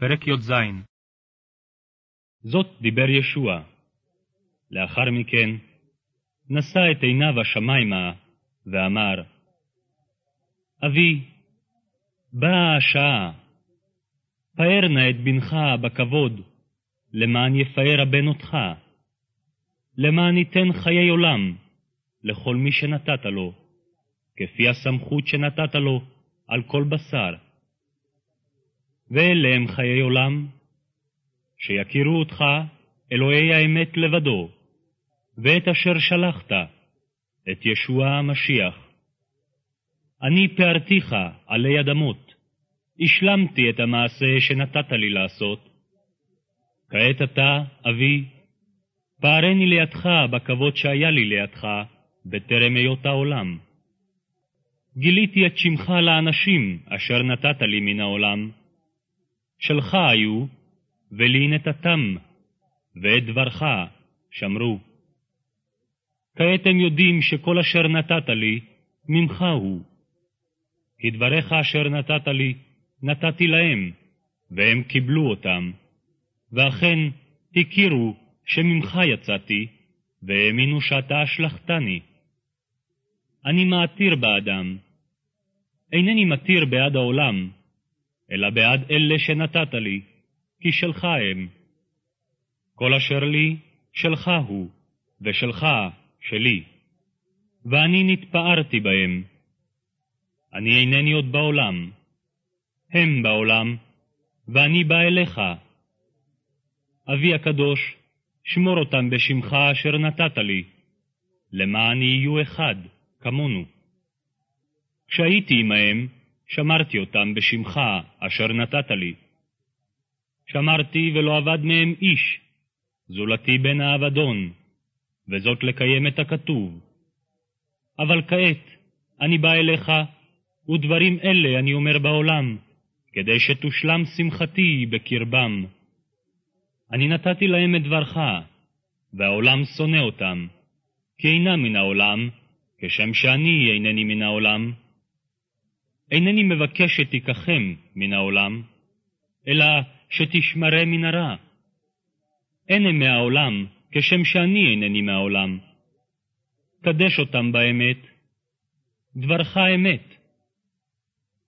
פרק י"ז זאת דיבר ישוע. לאחר מכן נשא את עיניו השמיימה ואמר, אבי, באה השעה, פאר נא את בנך בכבוד, למען יפאר הבן אותך, למען ייתן חיי עולם לכל מי שנתת לו, כפי הסמכות שנתת לו על כל בשר. ואלה הם חיי עולם, שיכירו אותך, אלוהי האמת לבדו, ואת אשר שלחת, את ישוע המשיח. אני פארתיך עלי אדמות, השלמתי את המעשה שנתת לי לעשות. כעת אתה, אבי, פערני לידך בכבוד שהיה לי לידך בטרם היות העולם. גיליתי את שמך לאנשים אשר נתת לי מן העולם. שלך היו, ולי נתתם, ואת דברך שמרו. כעת הם יודעים שכל אשר נתת לי, ממך הוא. כי דבריך אשר נתת לי, נתתי להם, והם קיבלו אותם. ואכן, הכירו שממך יצאתי, והאמינו שאתה השלכתני. אני מעתיר באדם. אינני מתיר בעד העולם, אלא בעד אלה שנתת לי, כי שלך הם. כל אשר לי, שלך הוא, ושלך, שלי. ואני נתפארתי בהם. אני אינני עוד בעולם. הם בעולם, ואני בא אליך. אבי הקדוש, שמור אותם בשמך אשר נתת לי, למען יהיו אחד, כמונו. כשהייתי עמהם, שמרתי אותם בשמך אשר נתת לי. שמרתי ולא אבד מהם איש, זולתי בן האבדון, וזאת לקיים את הכתוב. אבל כעת אני בא אליך, ודברים אלה אני אומר בעולם, כדי שתושלם שמחתי בקרבם. אני נתתי להם את דברך, והעולם שונא אותם, כי אינם מן העולם, כשם שאני אינני מן העולם. אינני מבקש שתיקחם מן העולם, אלא שתשמרם מן הרע. אין הם מהעולם, כשם שאני אינני מהעולם. קדש אותם באמת, דברך אמת.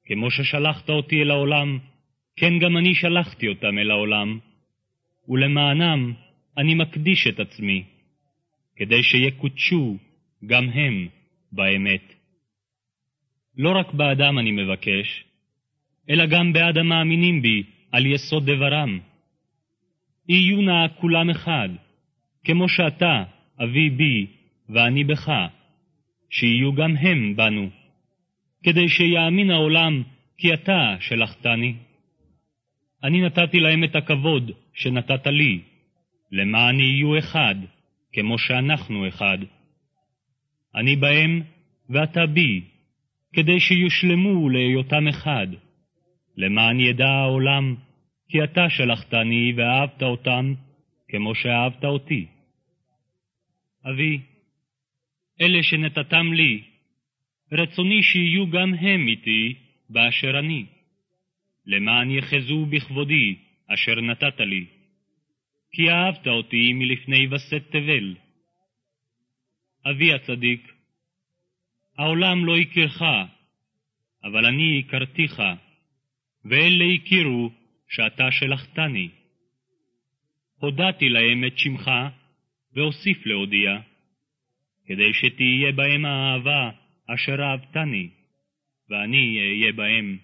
כמו ששלחת אותי אל העולם, כן גם אני שלחתי אותם אל העולם, ולמענם אני מקדיש את עצמי, כדי שיקודשו גם הם באמת. לא רק באדם אני מבקש, אלא גם בעד המאמינים בי על יסוד דברם. יהיו נא כולם אחד, כמו שאתה, אבי בי, ואני בך, שיהיו גם הם בנו, כדי שיאמין העולם כי אתה שלחתני. אני נתתי להם את הכבוד שנתת לי, למען יהיו אחד, כמו שאנחנו אחד. אני בהם ואתה בי, כדי שיושלמו להיותם אחד, למען ידע העולם, כי אתה שלחתני ואהבת אותם כמו שאהבת אותי. אבי, אלה שנתתם לי, רצוני שיהיו גם הם איתי באשר אני, למען יחזו בכבודי אשר נתת לי, כי אהבת אותי מלפני וסת תבל. אבי הצדיק, העולם לא הכירך, אבל אני הכרתיך, ואלה הכירו שאתה שלחתני. הודעתי להם את שמך, ואוסיף להודיע, כדי שתהיה בהם האהבה אשר אהבתני, ואני אהיה בהם.